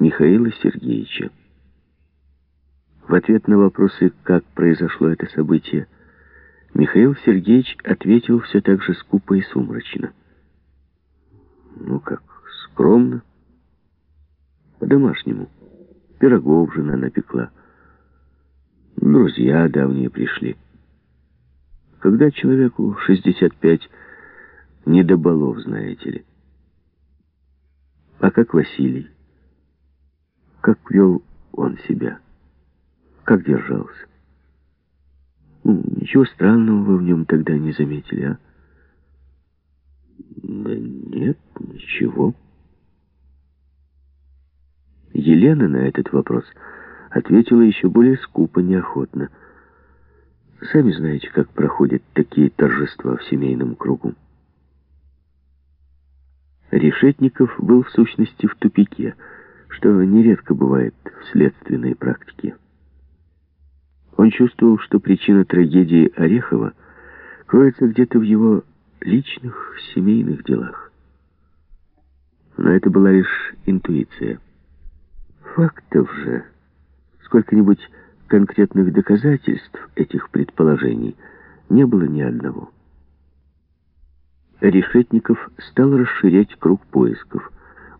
Михаила Сергеевича. В ответ на вопросы, как произошло это событие, Михаил Сергеевич ответил все так же скупо и сумрачно. Ну как, скромно, по-домашнему. Пирогов жена напекла. Друзья давние пришли. Когда человеку 65, не до балов, знаете ли. А как Василий? Как вел он себя? Как держался? Ничего странного вы в нем тогда не заметили, а? Да нет, ничего. Елена на этот вопрос ответила еще более скупо, неохотно. Сами знаете, как проходят такие торжества в семейном кругу. Решетников был в сущности в тупике, что нередко бывает в следственной практике. Он чувствовал, что причина трагедии Орехова кроется где-то в его личных семейных делах. Но это была лишь интуиция. Фактов же, сколько-нибудь конкретных доказательств этих предположений не было ни одного. Решетников стал расширять круг поисков,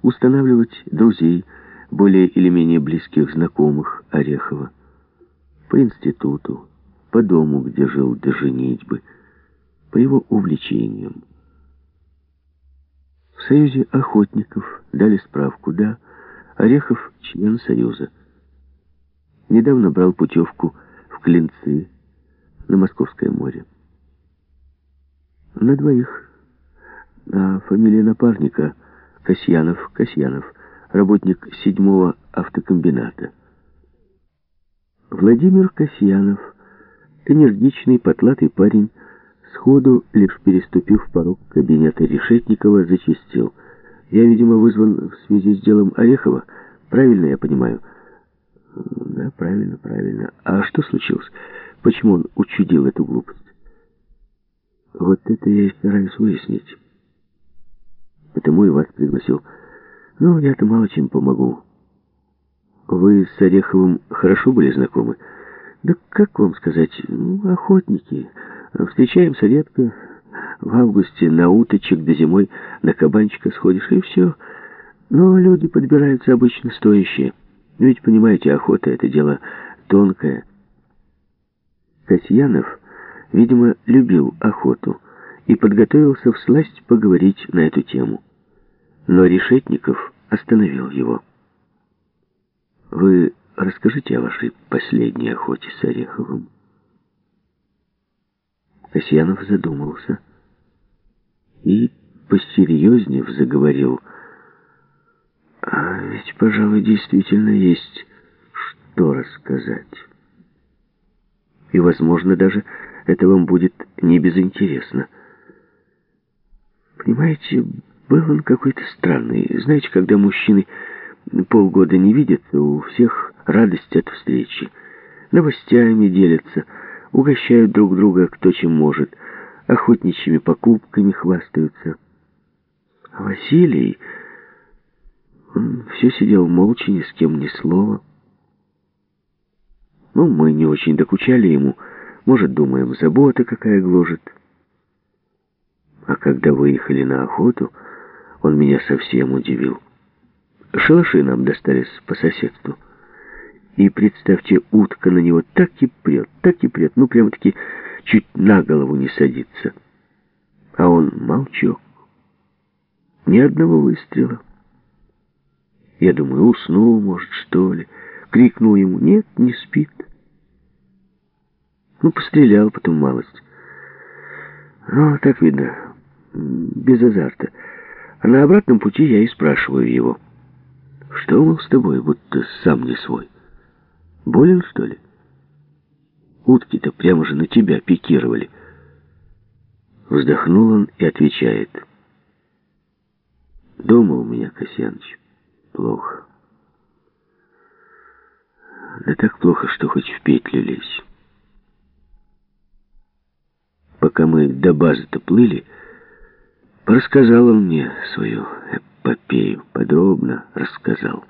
устанавливать друзей, более или менее близких знакомых Орехова, по институту, по дому, где жил до женитьбы, по его увлечениям. В Союзе охотников дали справку, да, Орехов — член Союза. Недавно брал путевку в Клинцы на Московское море. На двоих. А фамилия напарника Касьянов, Касьянов, работник седьмого автокомбината. Владимир Касьянов, энергичный, потлатый парень, сходу, лишь переступив порог кабинета Решетникова, зачистил — я, видимо, вызван в связи с делом Орехова. Правильно я понимаю? Да, правильно, правильно. А что случилось? Почему он учудил эту глупость? Вот это я и стараюсь выяснить. Потому и вас пригласил. Ну, я-то мало чем помогу. Вы с Ореховым хорошо были знакомы? Да как вам сказать, ну, охотники. Встречаемся редко, в августе на уточек, до зимой на кабанчика сходишь, и все. Но люди подбираются обычно стоящие. Ведь, понимаете, охота — это дело тонкое. Касьянов, видимо, любил охоту и подготовился всласть поговорить на эту тему. Но Решетников остановил его. «Вы расскажите о вашей последней охоте с Ореховым». Касьянов задумался и, посерьезнее заговорил. А ведь, пожалуй, действительно есть что рассказать. И, возможно, даже это вам будет не безинтересно. Понимаете, был он какой-то странный. Знаете, когда мужчины полгода не видятся, у всех радость от встречи. Новостями делятся, угощают друг друга кто чем может — охотничьими покупками хвастаются. А Василий, он все сидел молча, ни с кем ни слова. Ну, мы не очень докучали ему. Может, думаем, забота какая гложет. А когда выехали на охоту, он меня совсем удивил. Шалаши нам достались по соседству. И, представьте, утка на него так и прет, так и прет, ну, прямо-таки чуть на голову не садится. А он молчок. Ни одного выстрела. Я думаю, уснул, может, что ли. Крикнул ему, нет, не спит. Ну, пострелял потом малость. Ну, так видно, без азарта. А на обратном пути я и спрашиваю его. Что, мол, с тобой, будто сам не свой? Болен, что ли? Утки-то прямо же на тебя пикировали. Вздохнул он и отвечает. Дома у меня, Касьяныч, плохо. Да так плохо, что хоть в петлю лезь. Пока мы до базы-то плыли, рассказал он мне свою эпопею, подробно рассказал.